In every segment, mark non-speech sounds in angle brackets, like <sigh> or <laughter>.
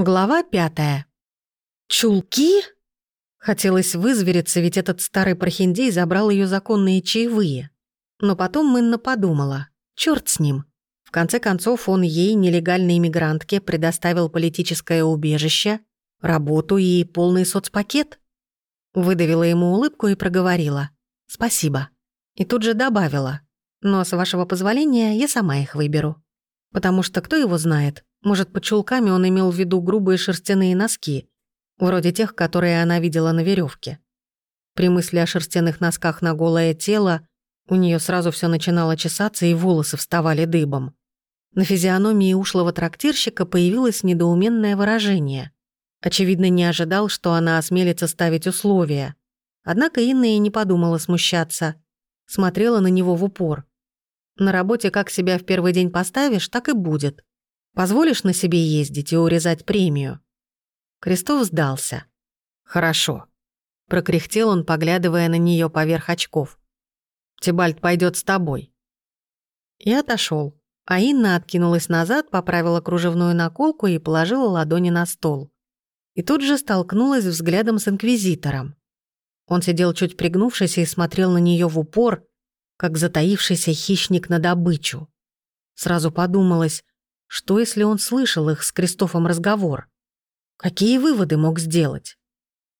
Глава пятая. «Чулки?» Хотелось вызвериться, ведь этот старый прохиндей забрал ее законные чаевые. Но потом Мэнна подумала, черт с ним. В конце концов, он ей, нелегальной иммигрантке, предоставил политическое убежище, работу и полный соцпакет. Выдавила ему улыбку и проговорила «Спасибо». И тут же добавила «Но, с вашего позволения, я сама их выберу». Потому что кто его знает, может, под чулками он имел в виду грубые шерстяные носки, вроде тех, которые она видела на веревке. При мысли о шерстяных носках на голое тело у нее сразу все начинало чесаться и волосы вставали дыбом. На физиономии ушлого трактирщика появилось недоуменное выражение. Очевидно, не ожидал, что она осмелится ставить условия. Однако Инна и не подумала смущаться. Смотрела на него в упор. На работе как себя в первый день поставишь, так и будет. Позволишь на себе ездить и урезать премию?» Крестов сдался. «Хорошо», — прокряхтел он, поглядывая на нее поверх очков. «Тибальт пойдет с тобой». И отошел. А Инна откинулась назад, поправила кружевную наколку и положила ладони на стол. И тут же столкнулась взглядом с инквизитором. Он сидел чуть пригнувшись и смотрел на нее в упор, как затаившийся хищник на добычу. Сразу подумалось, что, если он слышал их с Кристофом разговор? Какие выводы мог сделать?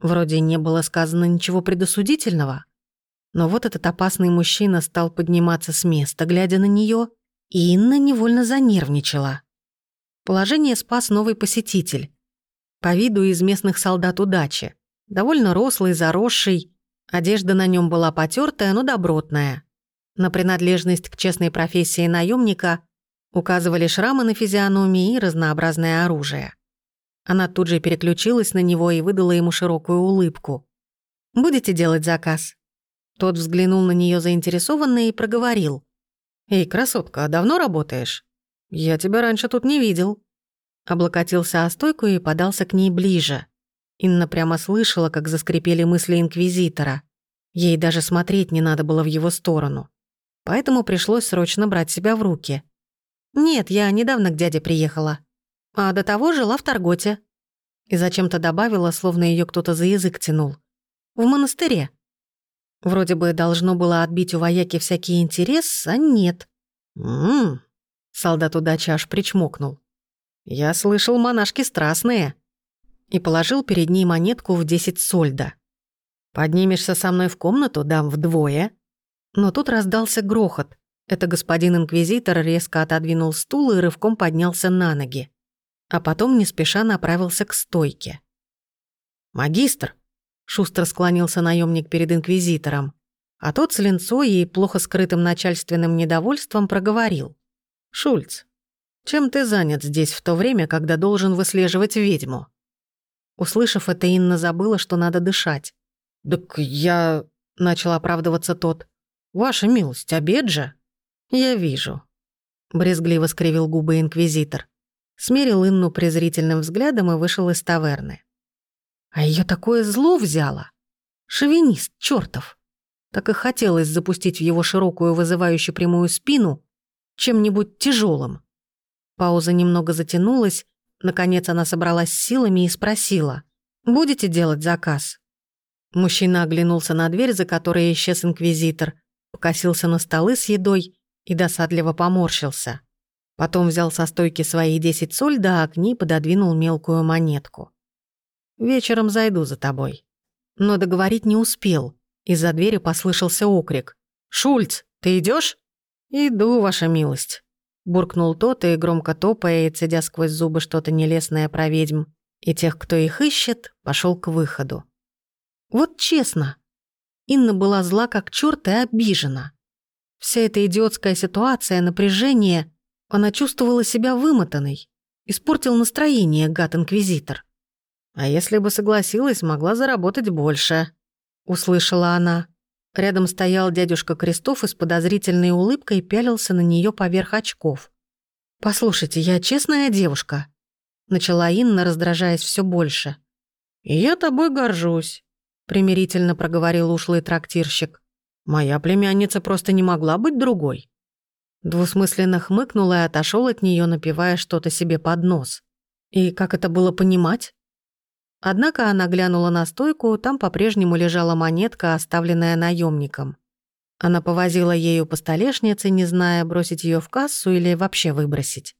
Вроде не было сказано ничего предосудительного. Но вот этот опасный мужчина стал подниматься с места, глядя на нее, и Инна невольно занервничала. Положение спас новый посетитель. По виду из местных солдат удачи. Довольно рослый, заросший. Одежда на нем была потертая, но добротная. На принадлежность к честной профессии наемника Указывали шрамы на физиономии и разнообразное оружие. Она тут же переключилась на него и выдала ему широкую улыбку. «Будете делать заказ?» Тот взглянул на нее заинтересованно и проговорил. «Эй, красотка, а давно работаешь? Я тебя раньше тут не видел». Облокотился о стойку и подался к ней ближе. Инна прямо слышала, как заскрипели мысли инквизитора. Ей даже смотреть не надо было в его сторону. Поэтому пришлось срочно брать себя в руки. «Нет, я недавно к дяде приехала. А до того жила в Тарготе». И зачем-то добавила, словно ее кто-то за язык тянул. «В монастыре». Вроде бы должно было отбить у вояки всякий интерес, а нет. «М-м-м», солдат удачи аж причмокнул. «Я слышал, монашки страстные». И положил перед ней монетку в десять сольда. «Поднимешься со мной в комнату, дам вдвое». Но тут раздался грохот. Это господин инквизитор резко отодвинул стул и рывком поднялся на ноги. А потом не спеша направился к стойке. «Магистр!» — шустро склонился наемник перед инквизитором. А тот с линцой и плохо скрытым начальственным недовольством проговорил. «Шульц, чем ты занят здесь в то время, когда должен выслеживать ведьму?» Услышав это, Инна забыла, что надо дышать. «Так я...» — начал оправдываться тот. «Ваша милость, обед же!» «Я вижу», — брезгливо скривил губы инквизитор. Смерил Инну презрительным взглядом и вышел из таверны. А ее такое зло взяло. Шовинист, чертов. Так и хотелось запустить в его широкую, вызывающую прямую спину чем-нибудь тяжелым. Пауза немного затянулась, наконец она собралась силами и спросила. «Будете делать заказ?» Мужчина оглянулся на дверь, за которой исчез инквизитор, покосился на столы с едой и досадливо поморщился. Потом взял со стойки свои десять соль, да к ней пододвинул мелкую монетку. «Вечером зайду за тобой». Но договорить не успел. Из-за двери послышался окрик. «Шульц, ты идешь? «Иду, ваша милость», — буркнул тот и, громко топая и цедя сквозь зубы что-то нелестное про ведьм, и тех, кто их ищет, пошел к выходу. Вот честно, Инна была зла как черт и обижена. Вся эта идиотская ситуация, напряжение, она чувствовала себя вымотанной. Испортил настроение гад-инквизитор. А если бы согласилась, могла заработать больше. Услышала она. Рядом стоял дядюшка Крестов и с подозрительной улыбкой пялился на нее поверх очков. «Послушайте, я честная девушка», — начала Инна, раздражаясь все больше. «И я тобой горжусь», — примирительно проговорил ушлый трактирщик. Моя племянница просто не могла быть другой. Двусмысленно хмыкнул и отошел от нее, напивая что-то себе под нос. И как это было понимать? Однако она глянула на стойку, там по-прежнему лежала монетка, оставленная наемником. Она повозила ею по столешнице, не зная, бросить ее в кассу или вообще выбросить.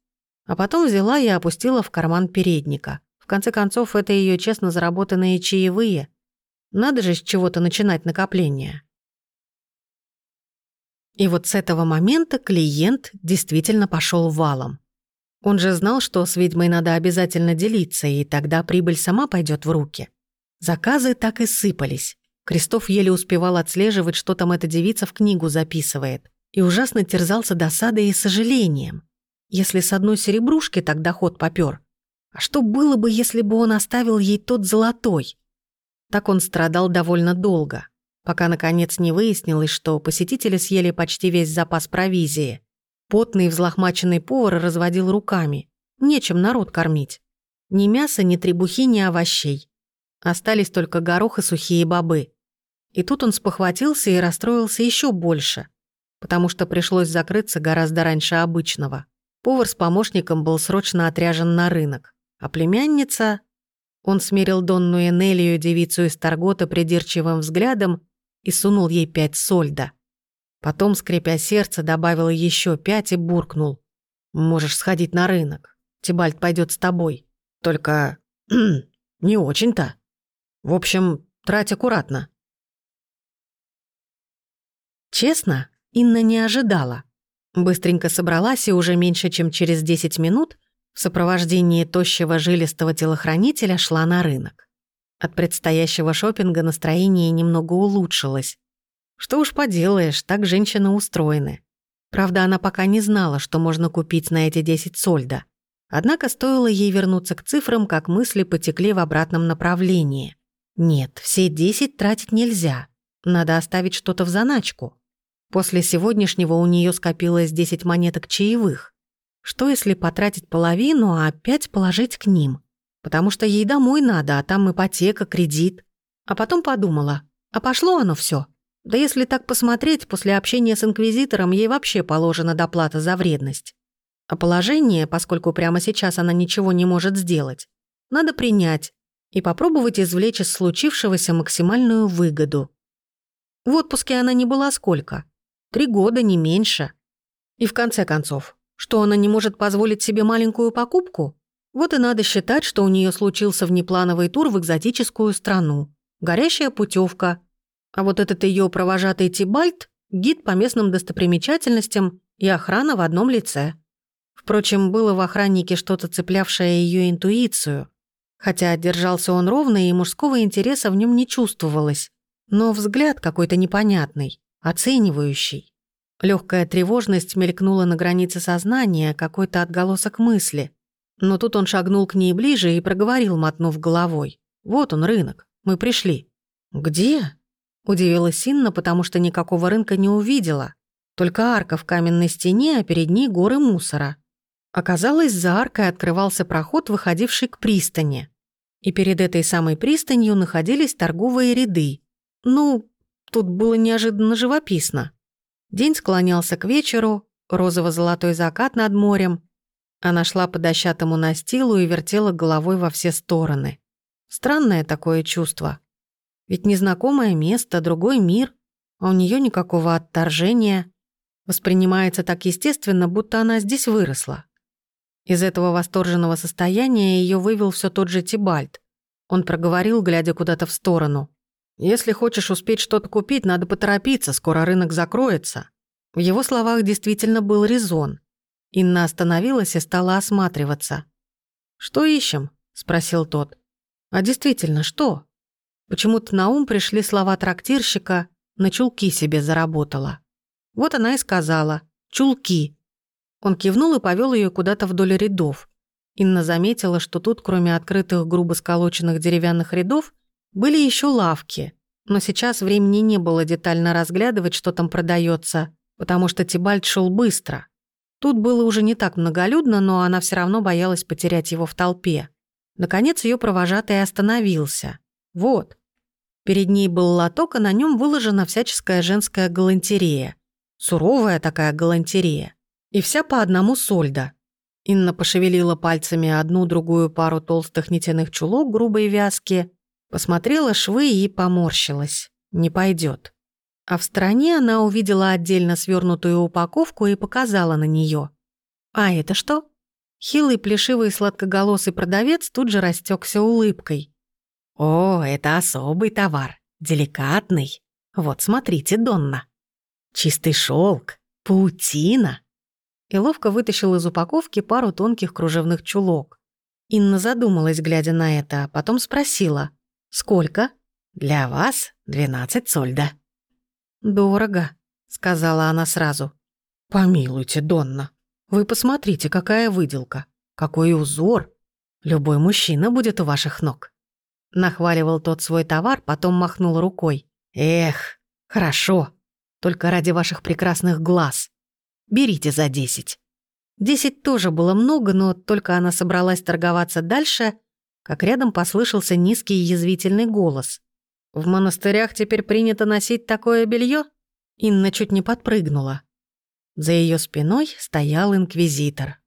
А потом взяла и опустила в карман передника. В конце концов, это ее честно заработанные чаевые. Надо же с чего-то начинать накопление. И вот с этого момента клиент действительно пошел валом. Он же знал, что с ведьмой надо обязательно делиться, и тогда прибыль сама пойдет в руки. Заказы так и сыпались. Крестов еле успевал отслеживать, что там эта девица в книгу записывает, и ужасно терзался досадой и сожалением. Если с одной серебрушки так доход попёр, а что было бы, если бы он оставил ей тот золотой? Так он страдал довольно долго пока наконец не выяснилось, что посетители съели почти весь запас провизии. Потный взлохмаченный повар разводил руками. Нечем народ кормить. Ни мяса, ни требухи, ни овощей. Остались только горох и сухие бобы. И тут он спохватился и расстроился еще больше, потому что пришлось закрыться гораздо раньше обычного. Повар с помощником был срочно отряжен на рынок, а племянница... Он смерил Донну Энелию, девицу из Таргота, придирчивым взглядом и сунул ей пять сольда. Потом, скрипя сердце, добавил еще пять и буркнул. «Можешь сходить на рынок. Тибальт пойдет с тобой. Только <clears throat> не очень-то. В общем, трать аккуратно». Честно, Инна не ожидала. Быстренько собралась и уже меньше, чем через 10 минут в сопровождении тощего жилистого телохранителя шла на рынок. От предстоящего шопинга настроение немного улучшилось. Что уж поделаешь, так женщины устроены. Правда, она пока не знала, что можно купить на эти 10 сольда. Однако стоило ей вернуться к цифрам, как мысли потекли в обратном направлении. Нет, все 10 тратить нельзя. Надо оставить что-то в заначку. После сегодняшнего у нее скопилось 10 монеток чаевых. Что если потратить половину, а опять положить к ним? Потому что ей домой надо, а там ипотека, кредит. А потом подумала, а пошло оно все. Да если так посмотреть, после общения с инквизитором ей вообще положена доплата за вредность. А положение, поскольку прямо сейчас она ничего не может сделать, надо принять и попробовать извлечь из случившегося максимальную выгоду. В отпуске она не была сколько? Три года, не меньше. И в конце концов, что она не может позволить себе маленькую покупку? Вот и надо считать, что у нее случился внеплановый тур в экзотическую страну. Горящая путевка. А вот этот ее провожатый Тибальт – гид по местным достопримечательностям и охрана в одном лице. Впрочем, было в охраннике что-то цеплявшее ее интуицию. Хотя держался он ровно, и мужского интереса в нем не чувствовалось. Но взгляд какой-то непонятный, оценивающий. Легкая тревожность мелькнула на границе сознания, какой-то отголосок мысли – но тут он шагнул к ней ближе и проговорил, мотнув головой. «Вот он, рынок. Мы пришли». «Где?» Удивилась Инна, потому что никакого рынка не увидела. Только арка в каменной стене, а перед ней горы мусора. Оказалось, за аркой открывался проход, выходивший к пристани. И перед этой самой пристанью находились торговые ряды. Ну, тут было неожиданно живописно. День склонялся к вечеру, розово-золотой закат над морем, она шла по дощатому настилу и вертела головой во все стороны. Странное такое чувство. Ведь незнакомое место, другой мир, а у нее никакого отторжения. Воспринимается так естественно, будто она здесь выросла. Из этого восторженного состояния ее вывел все тот же Тибальт. Он проговорил, глядя куда-то в сторону. «Если хочешь успеть что-то купить, надо поторопиться, скоро рынок закроется». В его словах действительно был резон. Инна остановилась и стала осматриваться. «Что ищем?» – спросил тот. «А действительно, что?» Почему-то на ум пришли слова трактирщика «на чулки себе заработала». Вот она и сказала «чулки». Он кивнул и повел ее куда-то вдоль рядов. Инна заметила, что тут, кроме открытых грубо сколоченных деревянных рядов, были еще лавки. Но сейчас времени не было детально разглядывать, что там продается, потому что Тибальт шел быстро. Тут было уже не так многолюдно, но она все равно боялась потерять его в толпе. Наконец ее провожатый остановился. Вот. Перед ней был лоток, а на нем выложена всяческая женская галантерея. Суровая такая галантерея. И вся по одному сольда. Инна пошевелила пальцами одну-другую пару толстых нитяных чулок грубой вязки, посмотрела швы и поморщилась. Не пойдет. А в стороне она увидела отдельно свернутую упаковку и показала на нее. «А это что?» Хилый, плешивый, сладкоголосый продавец тут же растекся улыбкой. «О, это особый товар, деликатный. Вот смотрите, Донна. Чистый шелк, паутина, и ловко вытащил из упаковки пару тонких кружевных чулок. Инна задумалась, глядя на это, а потом спросила. «Сколько?» «Для вас 12 сольда». «Дорого», — сказала она сразу. «Помилуйте, Донна, вы посмотрите, какая выделка, какой узор. Любой мужчина будет у ваших ног». Нахваливал тот свой товар, потом махнул рукой. «Эх, хорошо, только ради ваших прекрасных глаз. Берите за десять». Десять тоже было много, но только она собралась торговаться дальше, как рядом послышался низкий язвительный голос. «В монастырях теперь принято носить такое белье? Инна чуть не подпрыгнула. За ее спиной стоял инквизитор.